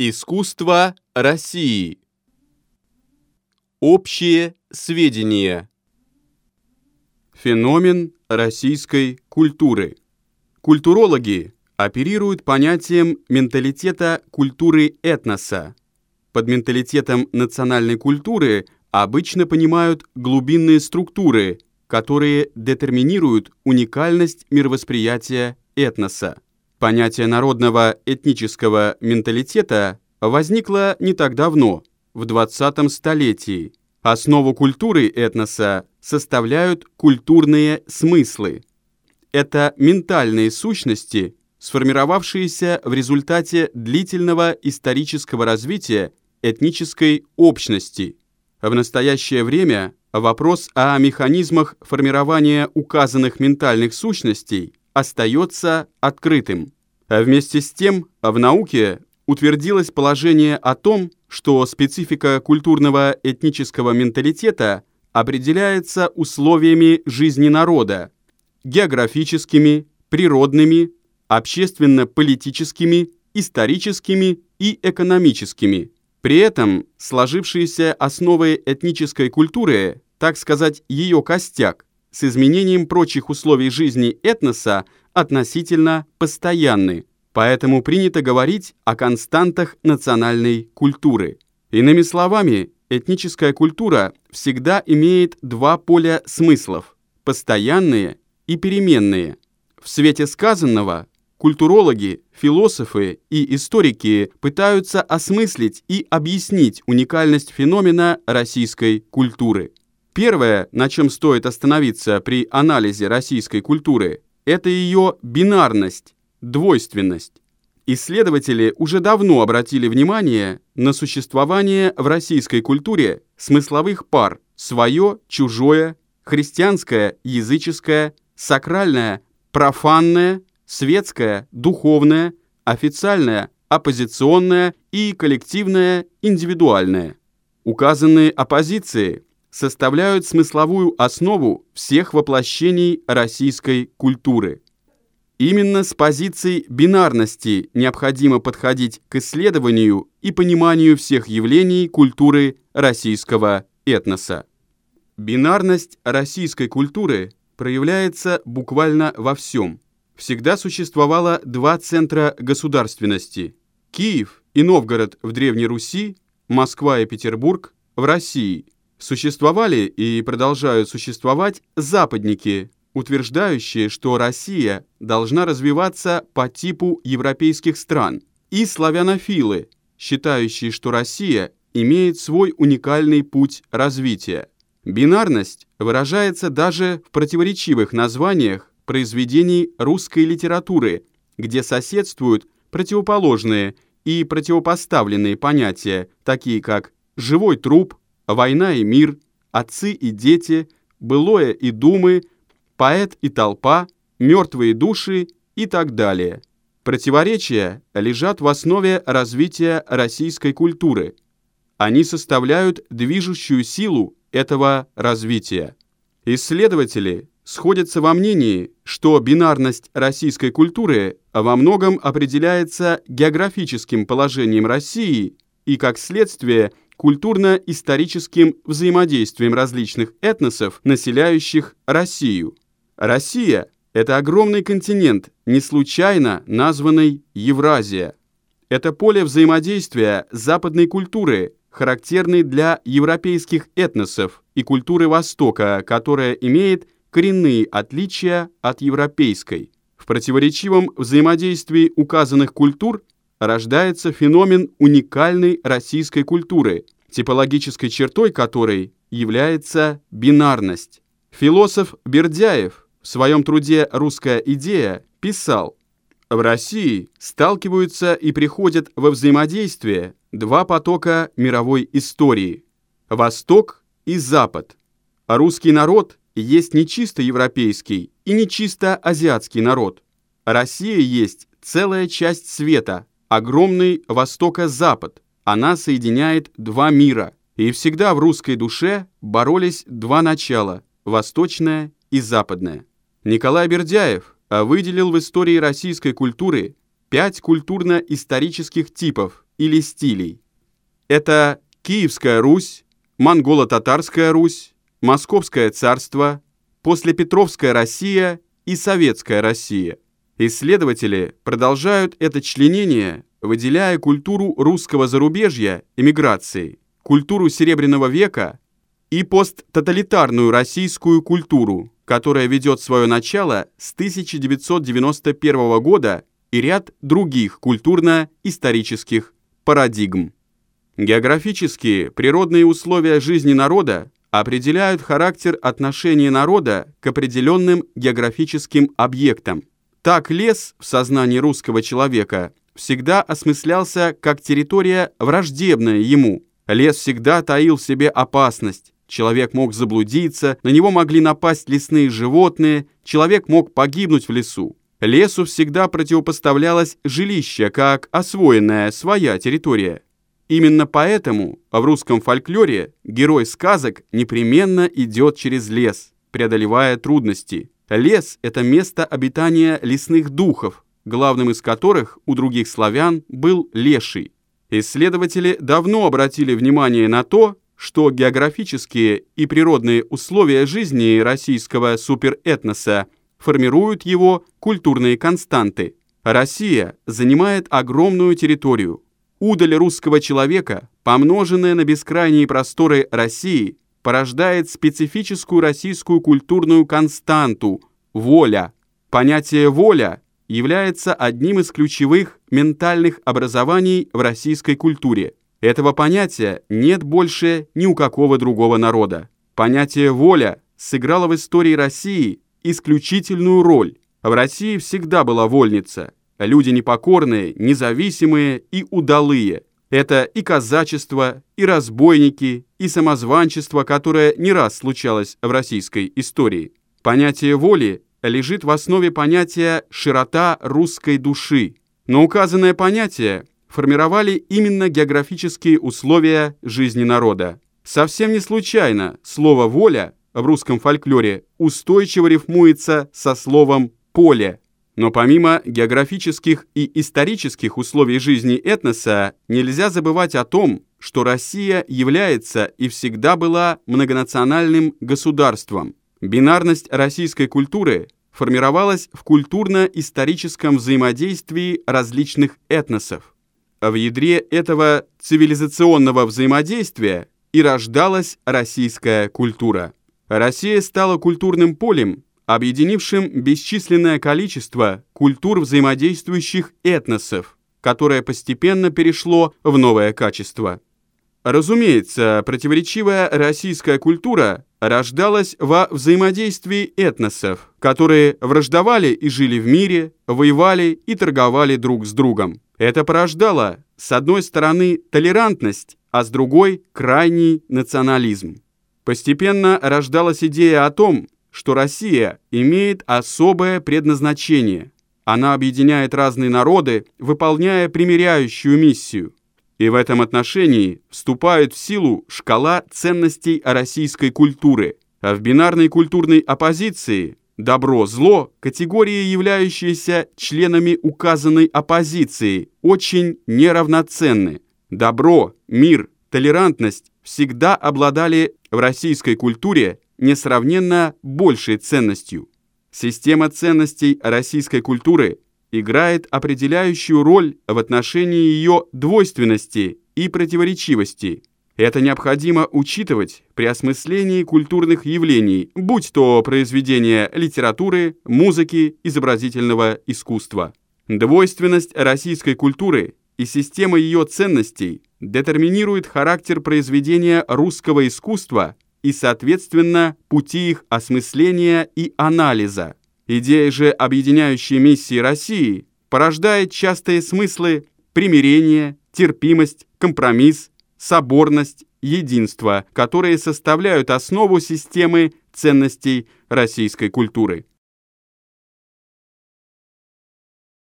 Искусство России. Общие сведения. Феномен российской культуры. Культурологи оперируют понятием менталитета культуры этноса. Под менталитетом национальной культуры обычно понимают глубинные структуры, которые детерминируют уникальность мировосприятия этноса. Понятие народного этнического менталитета возникло не так давно, в 20 столетии. Основу культуры этноса составляют культурные смыслы. Это ментальные сущности, сформировавшиеся в результате длительного исторического развития этнической общности. В настоящее время вопрос о механизмах формирования указанных ментальных сущностей остается открытым. А вместе с тем в науке утвердилось положение о том, что специфика культурного этнического менталитета определяется условиями жизни народа, географическими, природными, общественно-политическими, историческими и экономическими. При этом сложившиеся основы этнической культуры, так сказать, ее костяк, с изменением прочих условий жизни этноса относительно постоянны, поэтому принято говорить о константах национальной культуры. Иными словами, этническая культура всегда имеет два поля смыслов – постоянные и переменные. В свете сказанного культурологи, философы и историки пытаются осмыслить и объяснить уникальность феномена российской культуры. Первое, на чем стоит остановиться при анализе российской культуры, это ее бинарность, двойственность. Исследователи уже давно обратили внимание на существование в российской культуре смысловых пар «свое», «чужое», «христианское», «языческое», «сакральное», «профанное», «светское», «духовное», «официальное», «оппозиционное» и «коллективное», «индивидуальное». Указанные оппозиции составляют смысловую основу всех воплощений российской культуры. Именно с позиции бинарности необходимо подходить к исследованию и пониманию всех явлений культуры российского этноса. Бинарность российской культуры проявляется буквально во всем. Всегда существовало два центра государственности – Киев и Новгород в Древней Руси, Москва и Петербург в России – Существовали и продолжают существовать западники, утверждающие, что Россия должна развиваться по типу европейских стран, и славянофилы, считающие, что Россия имеет свой уникальный путь развития. Бинарность выражается даже в противоречивых названиях произведений русской литературы, где соседствуют противоположные и противопоставленные понятия, такие как «живой труп», война и мир, отцы и дети, былое и думы, поэт и толпа, мертвые души и так далее. Противоречия лежат в основе развития российской культуры. Они составляют движущую силу этого развития. Исследователи сходятся во мнении, что бинарность российской культуры во многом определяется географическим положением России и, как следствие, культурно-историческим взаимодействием различных этносов, населяющих Россию. Россия – это огромный континент, не случайно названный Евразия. Это поле взаимодействия западной культуры, характерной для европейских этносов и культуры Востока, которая имеет коренные отличия от европейской. В противоречивом взаимодействии указанных культур – рождается феномен уникальной российской культуры, типологической чертой которой является бинарность. Философ Бердяев в своем труде «Русская идея» писал, в России сталкиваются и приходят во взаимодействие два потока мировой истории – Восток и Запад. русский народ есть не чисто европейский и не чисто азиатский народ. Россия есть целая часть света, огромный Востока-Запад. Она соединяет два мира. И всегда в русской душе боролись два начала – восточное и западное. Николай Бердяев выделил в истории российской культуры пять культурно-исторических типов, или стилей. Это Киевская Русь, Монголо-Татарская Русь, Московское царство, Послепетровская Россия и Советская Россия. Исследователи продолжают это членение, выделяя культуру русского зарубежья, эмиграции, культуру Серебряного века и посттоталитарную российскую культуру, которая ведет свое начало с 1991 года и ряд других культурно-исторических парадигм. Географические природные условия жизни народа определяют характер отношения народа к определенным географическим объектам. Так лес в сознании русского человека всегда осмыслялся как территория враждебная ему. Лес всегда таил в себе опасность. Человек мог заблудиться, на него могли напасть лесные животные, человек мог погибнуть в лесу. Лесу всегда противопоставлялось жилище как освоенная своя территория. Именно поэтому в русском фольклоре герой сказок непременно идет через лес, преодолевая трудности. Лес – это место обитания лесных духов, главным из которых у других славян был леший. Исследователи давно обратили внимание на то, что географические и природные условия жизни российского суперэтноса формируют его культурные константы. Россия занимает огромную территорию – Удаль русского человека, помноженная на бескрайние просторы России, порождает специфическую российскую культурную константу – воля. Понятие «воля» является одним из ключевых ментальных образований в российской культуре. Этого понятия нет больше ни у какого другого народа. Понятие «воля» сыграло в истории России исключительную роль. В России всегда была вольница – Люди непокорные, независимые и удалые. Это и казачество, и разбойники, и самозванчество, которое не раз случалось в российской истории. Понятие воли лежит в основе понятия «широта русской души». Но указанное понятие формировали именно географические условия жизни народа. Совсем не случайно слово «воля» в русском фольклоре устойчиво рифмуется со словом «поле», но помимо географических и исторических условий жизни этноса, нельзя забывать о том, что Россия является и всегда была многонациональным государством. Бинарность российской культуры формировалась в культурно-историческом взаимодействии различных этносов. В ядре этого цивилизационного взаимодействия и рождалась российская культура. Россия стала культурным полем, объединившим бесчисленное количество культур взаимодействующих этносов, которое постепенно перешло в новое качество. Разумеется, противоречивая российская культура рождалась во взаимодействии этносов, которые враждовали и жили в мире, воевали и торговали друг с другом. Это порождало, с одной стороны, толерантность, а с другой – крайний национализм. Постепенно рождалась идея о том, что Россия имеет особое предназначение. Она объединяет разные народы, выполняя примиряющую миссию. И в этом отношении вступает в силу шкала ценностей российской культуры. А в бинарной культурной оппозиции добро-зло, категории, являющиеся членами указанной оппозиции, очень неравноценны. Добро, мир, толерантность всегда обладали в российской культуре несравненно большей ценностью. Система ценностей российской культуры играет определяющую роль в отношении ее двойственности и противоречивости. Это необходимо учитывать при осмыслении культурных явлений, будь то произведения литературы, музыки, изобразительного искусства. Двойственность российской культуры и система ее ценностей детерминирует характер произведения русского искусства – и, соответственно, пути их осмысления и анализа. Идея же объединяющей миссии России порождает частые смыслы примирения, терпимость, компромисс, соборность, единство, которые составляют основу системы ценностей российской культуры.